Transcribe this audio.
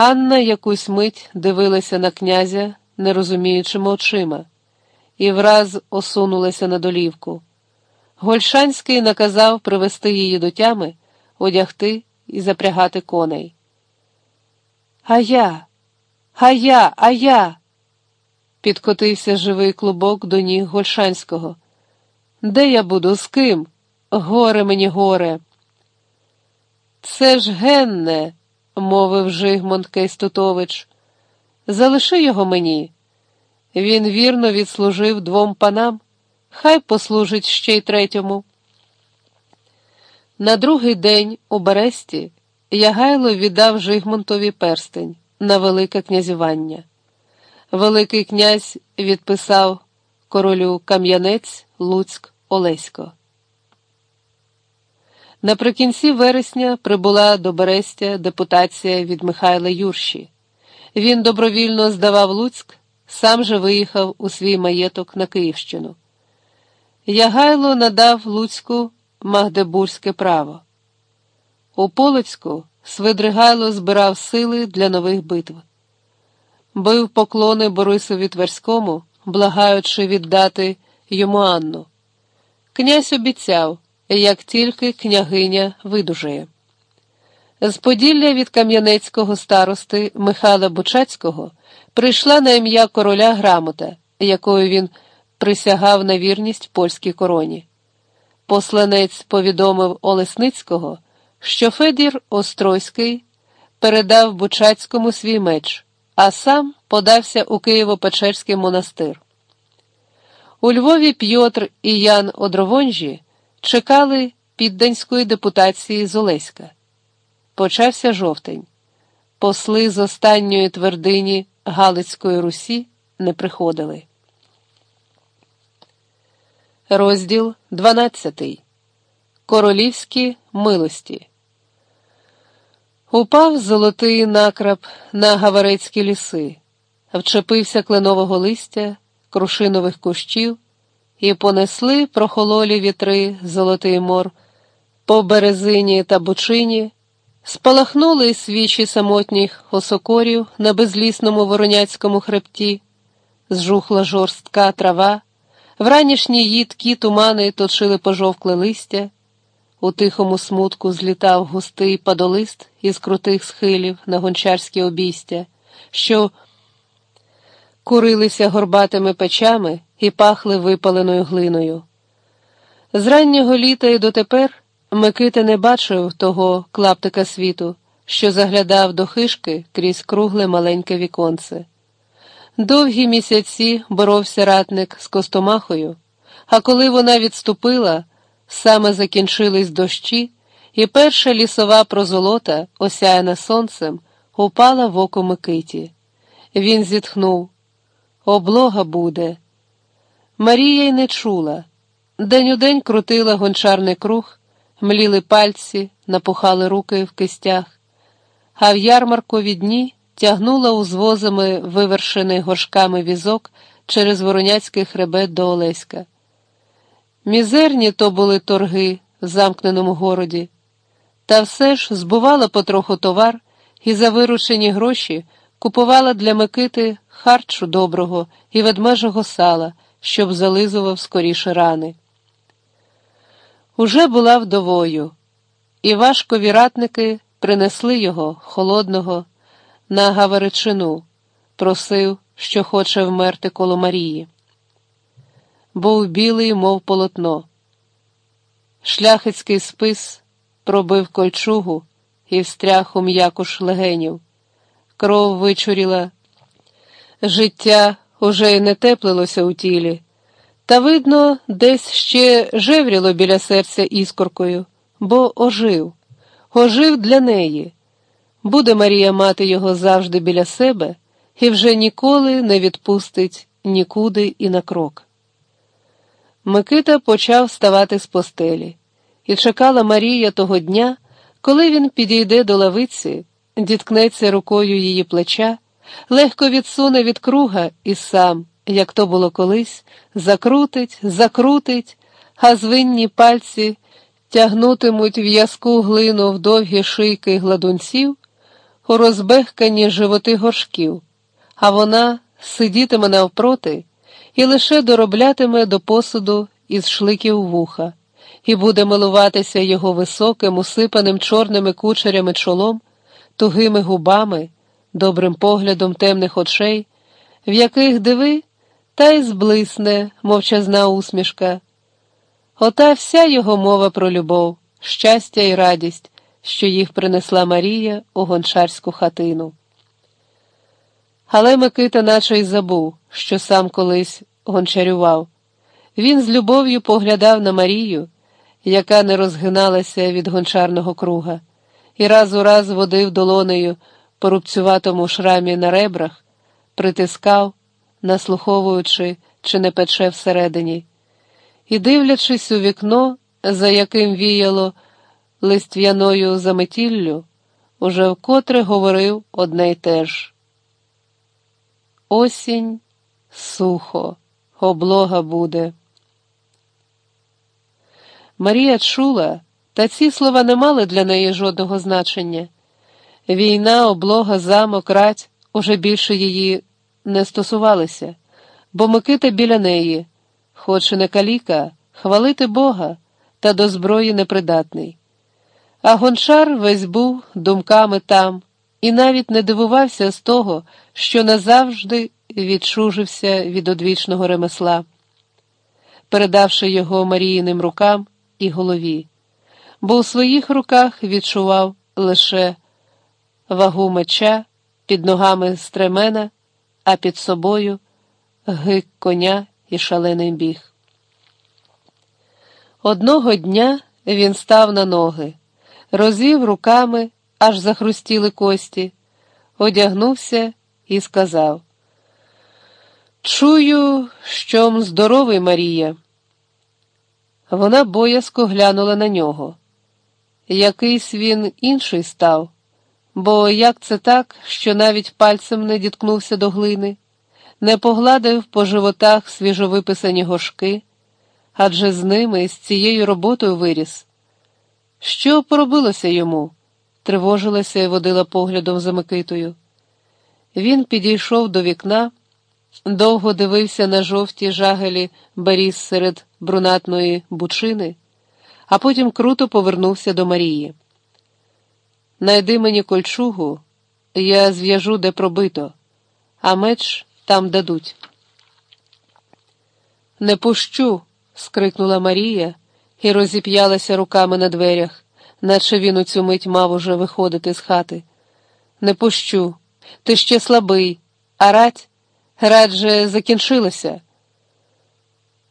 Ганна якусь мить дивилася на князя нерозуміючими очима і враз осунулася на долівку. Гольшанський наказав привести її до тями, одягти і запрягати коней. А я, а я, а я. Підкотився живий клубок до ніг Гольшанського. Де я буду? З ким? Горе мені, горе. Це ж генне, мовив Жигмунд Кейстутович. Залиши його мені. Він вірно відслужив двом панам, хай послужить ще й третьому. На другий день у Бересті Ягайло віддав Жигмунтові перстень на велике князювання. Великий князь відписав королю Кам'янець, Луцьк, Олесько. Наприкінці вересня прибула до Берестя депутація від Михайла Юрші. Він добровільно здавав Луцьк, сам же виїхав у свій маєток на Київщину. Ягайло надав Луцьку Магдебурзьке право. У Полоцьку Свидригайло збирав сили для нових битв. Бив поклони Борисові Тверському, благаючи віддати йому Анну. Князь обіцяв, як тільки княгиня видужає. З Поділля від кам'янецького старости Михайла Бучацького прийшла на ім'я короля грамота, якою він присягав на вірність польській короні. Посланець повідомив Олесницького, що Федір Остройський передав Бучацькому свій меч, а сам подався у Києво-Печерський монастир. У Львові П'єтр і Ян Одровонжі чекали підданської депутації з Олеська. Почався жовтень. Посли з останньої твердині Галицької Русі не приходили. Розділ 12. Королівські милості. Упав золотий накрап на гаварецькі ліси, вчепився кленового листя, крушинових кущів, і понесли прохололі вітри золотий мор. По березині та бучині, спалахнули свічі самотніх осокорів на безлісному вороняцькому хребті, зжухла жорстка трава. Вранішні їдкі тумани точили пожовкле листя, у тихому смутку злітав густий падолист із крутих схилів на гончарське обійстя, що курилися горбатими печами і пахли випаленою глиною. З раннього літа і дотепер Микита не бачив того клаптика світу, що заглядав до хишки крізь кругле маленьке віконце. Довгі місяці боровся ратник з Костомахою, а коли вона відступила, саме закінчились дощі, і перша лісова прозолота, осяяна сонцем, упала в око Микиті. Він зітхнув облога буде. Марія й не чула. День у день крутила гончарний круг, мліли пальці, напухали руки в кистях, а в ярмаркові дні тягнула узвозами вивершений горшками візок через Вороняцький хребет до Олеська. Мізерні то були торги в замкненому городі, та все ж збувала потроху товар і за виручені гроші купувала для Микити харчу доброго і ведмежого сала, щоб зализував скоріше рани. Уже була вдовою, і важкові ратники принесли його холодного на Гаваричину, просив, що хоче вмерти коло Марії. Був білий, мов полотно. Шляхицький спис пробив кольчугу і встряг у м'якуш легенів. Кров вичуріла. Життя уже й не теплилося у тілі, та, видно, десь ще жевріло біля серця іскоркою, бо ожив, ожив для неї. Буде Марія мати його завжди біля себе і вже ніколи не відпустить нікуди і на крок. Микита почав вставати з постелі, і чекала Марія того дня, коли він підійде до лавиці, діткнеться рукою її плеча, легко відсуне від круга і сам, як то було колись, закрутить, закрутить, а звинні пальці тягнутимуть в'язку глину в довгі шийки гладунців у розбехкані животи горшків, а вона сидітиме навпроти і лише дороблятиме до посуду із шликів вуха, і буде милуватися його високим, усипаним чорними кучерями чолом, тугими губами, добрим поглядом темних очей, в яких диви, та й зблисне мовчазна усмішка. Ота вся його мова про любов, щастя і радість, що їх принесла Марія у гончарську хатину. Але Микита наче й забув, що сам колись гончарював. Він з любов'ю поглядав на Марію, яка не розгиналася від гончарного круга, і раз у раз водив долонею по рубцюватому шрамі на ребрах, притискав, наслуховуючи, чи не пече всередині, і, дивлячись у вікно, за яким віяло листв'яною заметіллю, уже вкотре говорив одне й те ж. Осінь сухо, облога буде. Марія чула, та ці слова не мали для неї жодного значення. Війна, облога, замок, рать уже більше її не стосувалися, бо Микита біля неї, хоч і не каліка, хвалити Бога, та до зброї непридатний. А гончар весь був думками там і навіть не дивувався з того, що назавжди відчужився від одвічного ремесла, передавши його Маріїним рукам і голові, бо у своїх руках відчував лише вагу меча під ногами стремена, а під собою гик коня і шалений біг. Одного дня він став на ноги, розвів руками, аж захрустіли кості, одягнувся і сказав: Чую, що здоровий Марія. Вона боязко глянула на нього. Якийсь він інший став, бо як це так, що навіть пальцем не діткнувся до глини, не погладив по животах свіжовиписані гошки, адже з ними, з цією роботою виріс. Що поробилося йому? тривожилася і водила поглядом за Микитою. Він підійшов до вікна, довго дивився на жовті жагелі баріс серед брунатної бучини, а потім круто повернувся до Марії. Найди мені кольчугу, я зв'яжу, де пробито, а меч там дадуть. Не пущу. скрикнула Марія і розіп'ялася руками на дверях, наче він у цю мить мав уже виходити з хати. Не пущу, ти ще слабий, а рать, рать же закінчилася.